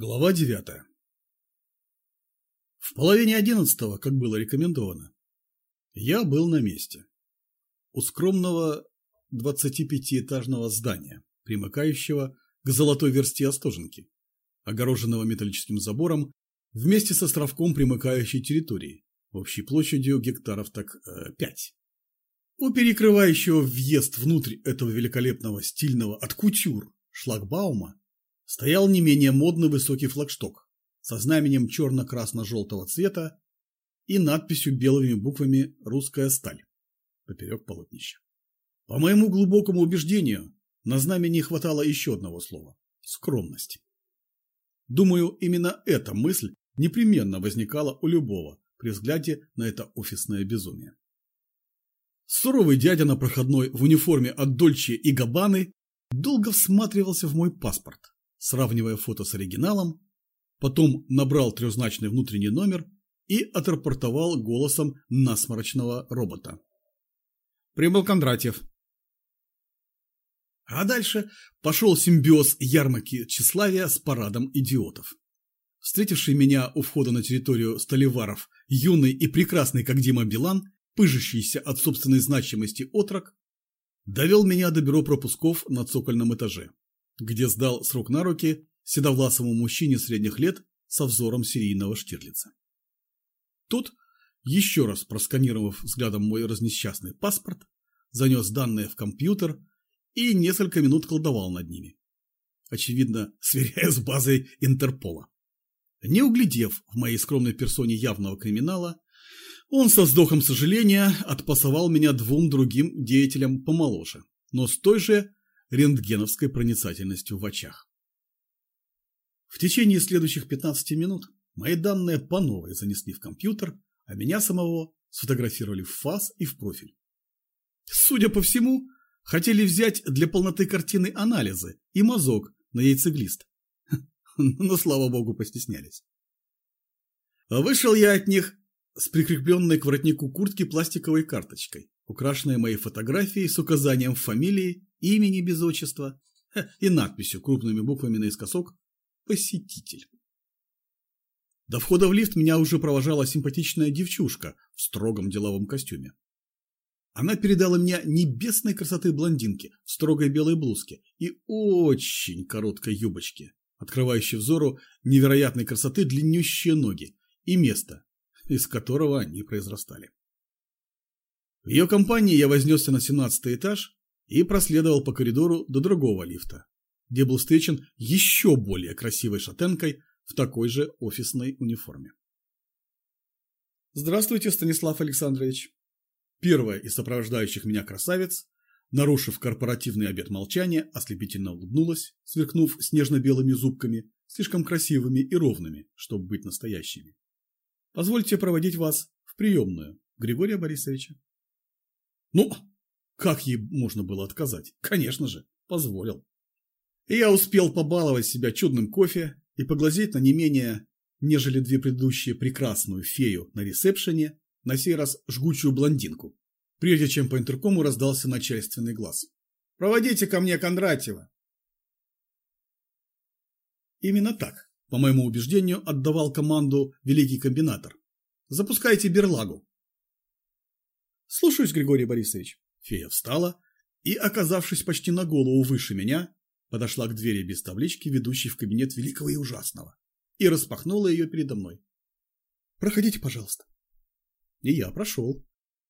Глава девятая. В половине одиннадцатого, как было рекомендовано, я был на месте. У скромного 25-этажного здания, примыкающего к золотой версте Остоженки, огороженного металлическим забором вместе с островком примыкающей территории, общей площадью гектаров так э, 5. У перекрывающего въезд внутрь этого великолепного стильного от кутюр шлагбаума стоял не менее модный высокий флагшток со знаменем черно-красно-желтого цвета и надписью белыми буквами «Русская сталь» поперек полотнища. По моему глубокому убеждению, на знамени хватало еще одного слова – скромности. Думаю, именно эта мысль непременно возникала у любого при взгляде на это офисное безумие. Суровый дядя на проходной в униформе от Дольче и Габаны долго всматривался в мой паспорт, сравнивая фото с оригиналом, потом набрал трехзначный внутренний номер и отрапортовал голосом насморочного робота. Прибыл Кондратьев. А дальше пошел симбиоз ярмарки тщеславия с парадом идиотов. Встретивший меня у входа на территорию Столиваров, юный и прекрасный, как Дима Билан, пыжащийся от собственной значимости отрок, довел меня до бюро пропусков на цокольном этаже, где сдал с рук на руки седовласому мужчине средних лет со взором серийного Штирлица. Тот, еще раз просканировав взглядом мой разнесчастный паспорт, занес данные в компьютер и несколько минут колдовал над ними. Очевидно, сверяя с базой Интерпола. Не углядев в моей скромной персоне явного криминала, он со вздохом сожаления отпасовал меня двум другим деятелям помоложе, но с той же рентгеновской проницательностью в очах. В течение следующих 15 минут мои данные по новой занесли в компьютер, а меня самого сфотографировали в фас и в профиль. Судя по всему, хотели взять для полноты картины анализы и мазок на яйцеглист. Но, слава богу, постеснялись. Вышел я от них с прикрепленной к воротнику куртки пластиковой карточкой, украшенной моей фотографией с указанием фамилии, имени без отчества и надписью крупными буквами наискосок «Посетитель». До входа в лифт меня уже провожала симпатичная девчушка в строгом деловом костюме. Она передала мне небесной красоты блондинки в строгой белой блузке и очень короткой юбочке, открывающей взору невероятной красоты длиннющие ноги и место, из которого они произрастали. В ее компании я вознесся на 17 этаж и проследовал по коридору до другого лифта, где был встречен еще более красивой шатенкой в такой же офисной униформе. «Здравствуйте, Станислав Александрович!» Первая из сопровождающих меня красавец, нарушив корпоративный обет молчания, ослепительно улыбнулась, сверкнув снежно-белыми зубками, слишком красивыми и ровными, чтобы быть настоящими. Позвольте проводить вас в приемную Григория Борисовича. Ну, как ей можно было отказать? Конечно же, позволил. И я успел побаловать себя чудным кофе и поглазеть на не менее, нежели две предыдущие прекрасную фею на ресепшене, на сей раз жгучую блондинку, прежде чем по интеркому раздался начальственный глаз. «Проводите ко мне Кондратьева!» Именно так, по моему убеждению, отдавал команду великий комбинатор. «Запускайте берлагу». «Слушаюсь, Григорий Борисович». Фея встала и, оказавшись почти на голову выше меня, подошла к двери без таблички, ведущей в кабинет великого и ужасного, и распахнула ее передо мной. «Проходите, пожалуйста». И я прошел.